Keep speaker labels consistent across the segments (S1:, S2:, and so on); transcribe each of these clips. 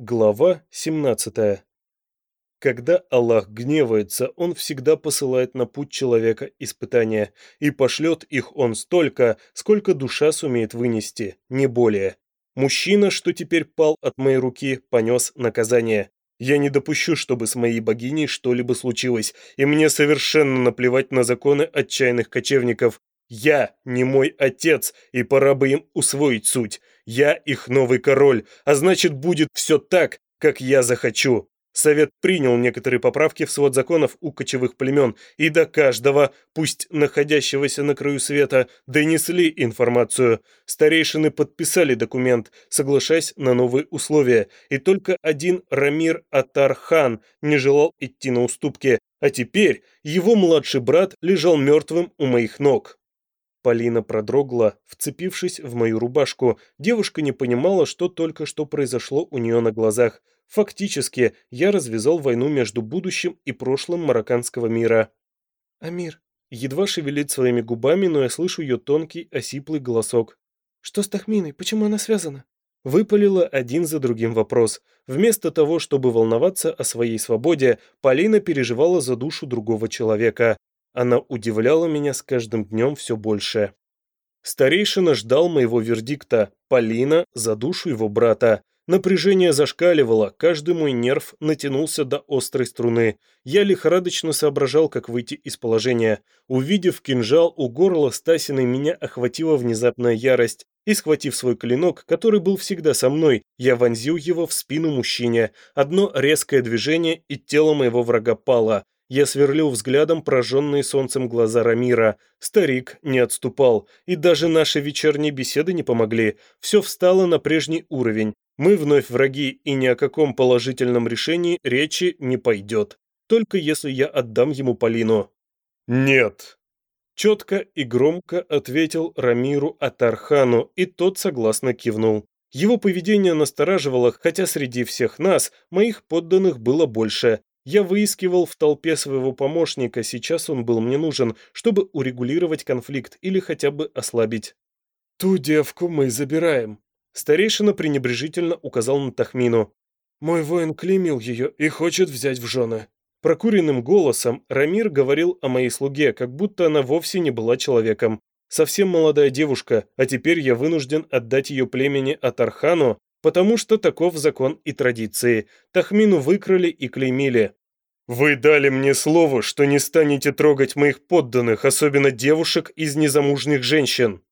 S1: Глава 17. Когда Аллах гневается, Он всегда посылает на путь человека испытания, и пошлет их Он столько, сколько душа сумеет вынести, не более. Мужчина, что теперь пал от моей руки, понес наказание. Я не допущу, чтобы с моей богиней что-либо случилось, и мне совершенно наплевать на законы отчаянных кочевников. Я не мой отец, и пора бы им усвоить суть. Я их новый король, а значит будет все так, как я захочу. Совет принял некоторые поправки в свод законов у кочевых племен, и до каждого, пусть находящегося на краю света, донесли информацию. Старейшины подписали документ, соглашаясь на новые условия, и только один Рамир Атархан не желал идти на уступки, а теперь его младший брат лежал мертвым у моих ног. Полина продрогла, вцепившись в мою рубашку. Девушка не понимала, что только что произошло у нее на глазах. Фактически, я развязал войну между будущим и прошлым марокканского мира. «Амир», едва шевелит своими губами, но я слышу ее тонкий, осиплый голосок. «Что с Тахминой? Почему она связана?» Выпалила один за другим вопрос. Вместо того, чтобы волноваться о своей свободе, Полина переживала за душу другого человека. Она удивляла меня с каждым днем все больше. Старейшина ждал моего вердикта, Полина за душу его брата. Напряжение зашкаливало, каждый мой нерв натянулся до острой струны. Я лихорадочно соображал, как выйти из положения. Увидев кинжал у горла Стасиной, меня охватила внезапная ярость. И схватив свой клинок, который был всегда со мной, я вонзил его в спину мужчине. Одно резкое движение, и тело моего врага пало. Я сверлил взглядом прожженные солнцем глаза Рамира. Старик не отступал, и даже наши вечерние беседы не помогли. Все встало на прежний уровень. Мы вновь враги, и ни о каком положительном решении речи не пойдет. Только если я отдам ему Полину. «Нет!» Четко и громко ответил Рамиру Атархану, и тот согласно кивнул. Его поведение настораживало, хотя среди всех нас, моих подданных было больше. Я выискивал в толпе своего помощника, сейчас он был мне нужен, чтобы урегулировать конфликт или хотя бы ослабить. «Ту девку мы забираем», — старейшина пренебрежительно указал на Тахмину. «Мой воин клеймил ее и хочет взять в жены». Прокуренным голосом Рамир говорил о моей слуге, как будто она вовсе не была человеком. Совсем молодая девушка, а теперь я вынужден отдать ее племени Атархану, потому что таков закон и традиции. Тахмину выкрали и клеймили. «Вы дали мне слово, что не станете трогать моих подданных, особенно девушек из незамужних женщин».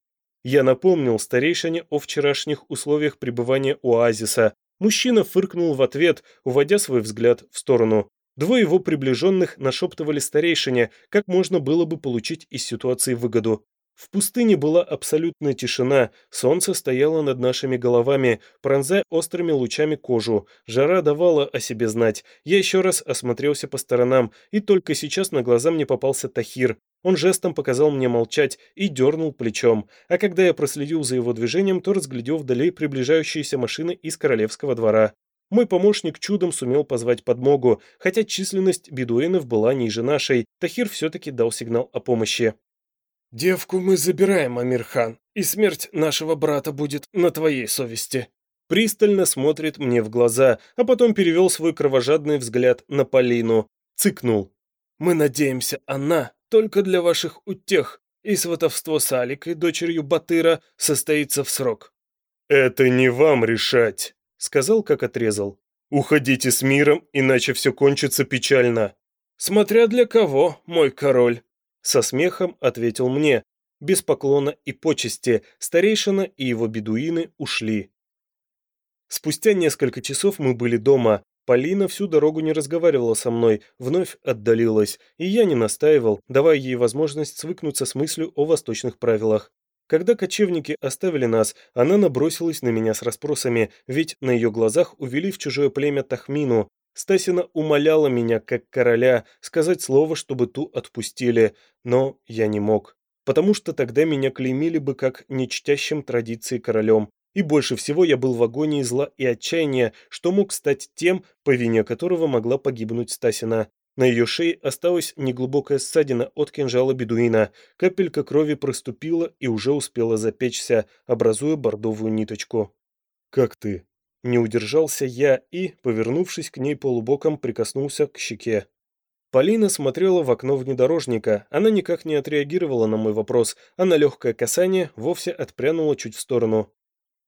S1: Я напомнил старейшине о вчерашних условиях пребывания оазиса. Мужчина фыркнул в ответ, уводя свой взгляд в сторону. Двое его приближенных нашептывали старейшине, как можно было бы получить из ситуации выгоду. В пустыне была абсолютная тишина, солнце стояло над нашими головами, пронзая острыми лучами кожу. Жара давала о себе знать. Я еще раз осмотрелся по сторонам, и только сейчас на глаза мне попался Тахир. Он жестом показал мне молчать и дернул плечом, а когда я проследил за его движением, то разглядел вдали приближающиеся машины из королевского двора. Мой помощник чудом сумел позвать подмогу, хотя численность бедуинов была ниже нашей. Тахир все-таки дал сигнал о помощи. «Девку мы забираем, Амирхан, и смерть нашего брата будет на твоей совести». Пристально смотрит мне в глаза, а потом перевел свой кровожадный взгляд на Полину. Цыкнул. «Мы надеемся, она только для ваших утех, и сватовство с Аликой, дочерью Батыра, состоится в срок». «Это не вам решать», — сказал, как отрезал. «Уходите с миром, иначе все кончится печально». «Смотря для кого, мой король», со смехом ответил мне. Без поклона и почести старейшина и его бедуины ушли. Спустя несколько часов мы были дома. Полина всю дорогу не разговаривала со мной, вновь отдалилась, и я не настаивал, давая ей возможность свыкнуться с мыслью о восточных правилах. Когда кочевники оставили нас, она набросилась на меня с расспросами, ведь на ее глазах увели в чужое племя Тахмину, Стасина умоляла меня, как короля, сказать слово, чтобы ту отпустили, но я не мог, потому что тогда меня клеймили бы как нечтящим традиции королем, и больше всего я был в агонии зла и отчаяния, что мог стать тем, по вине которого могла погибнуть Стасина. На ее шее осталась неглубокая ссадина от кинжала бедуина, капелька крови проступила и уже успела запечься, образуя бордовую ниточку. «Как ты?» Не удержался я и, повернувшись к ней полубоком, прикоснулся к щеке. Полина смотрела в окно внедорожника. Она никак не отреагировала на мой вопрос, а на легкое касание вовсе отпрянула чуть в сторону.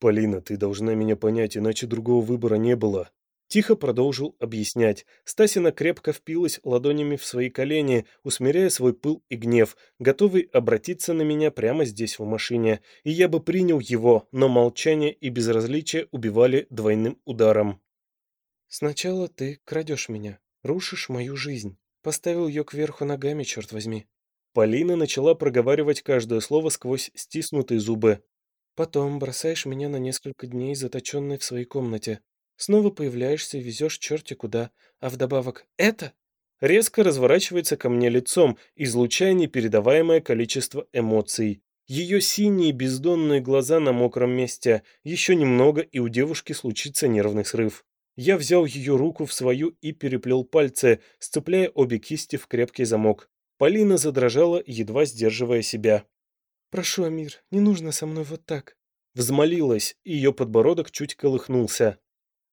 S1: «Полина, ты должна меня понять, иначе другого выбора не было». Тихо продолжил объяснять. Стасина крепко впилась ладонями в свои колени, усмиряя свой пыл и гнев, готовый обратиться на меня прямо здесь в машине. И я бы принял его, но молчание и безразличие убивали двойным ударом. «Сначала ты крадешь меня, рушишь мою жизнь. Поставил ее кверху ногами, черт возьми». Полина начала проговаривать каждое слово сквозь стиснутые зубы. «Потом бросаешь меня на несколько дней, заточенной в своей комнате. Снова появляешься и везешь черти куда, а вдобавок «это» резко разворачивается ко мне лицом, излучая непередаваемое количество эмоций. Ее синие бездонные глаза на мокром месте. Еще немного, и у девушки случится нервный срыв. Я взял ее руку в свою и переплел пальцы, сцепляя обе кисти в крепкий замок. Полина задрожала, едва сдерживая себя. «Прошу, Амир, не нужно со мной вот так». Взмолилась, и ее подбородок чуть колыхнулся.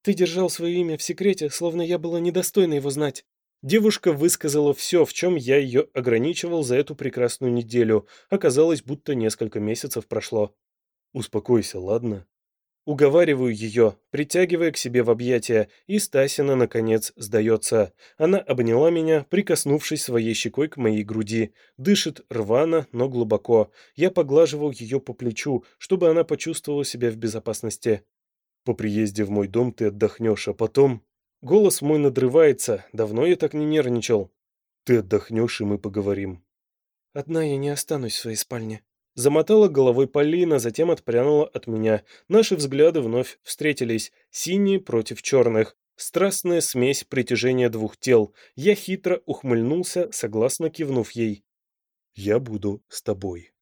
S1: Ты держал свое имя в секрете, словно я была недостойна его знать. Девушка высказала все, в чем я ее ограничивал за эту прекрасную неделю. Оказалось, будто несколько месяцев прошло. Успокойся, ладно? Уговариваю ее, притягивая к себе в объятия, и Стасина, наконец, сдается. Она обняла меня, прикоснувшись своей щекой к моей груди. Дышит рвано, но глубоко. Я поглаживал ее по плечу, чтобы она почувствовала себя в безопасности. По приезде в мой дом ты отдохнешь, а потом... Голос мой надрывается, давно я так не нервничал. Ты отдохнешь, и мы поговорим. Одна я не останусь в своей спальне. Замотала головой Полина, затем отпрянула от меня. Наши взгляды вновь встретились, синие против черных. Страстная смесь притяжения двух тел. Я хитро ухмыльнулся, согласно кивнув ей. «Я буду с тобой».